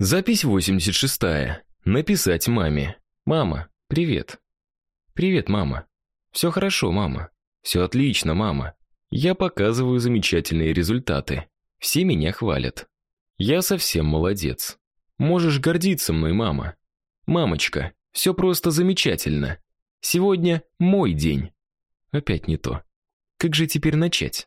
Запись 86. Написать маме. Мама, привет. Привет, мама. Все хорошо, мама. Все отлично, мама. Я показываю замечательные результаты. Все меня хвалят. Я совсем молодец. Можешь гордиться мной, мама. Мамочка, все просто замечательно. Сегодня мой день. Опять не то. Как же теперь начать?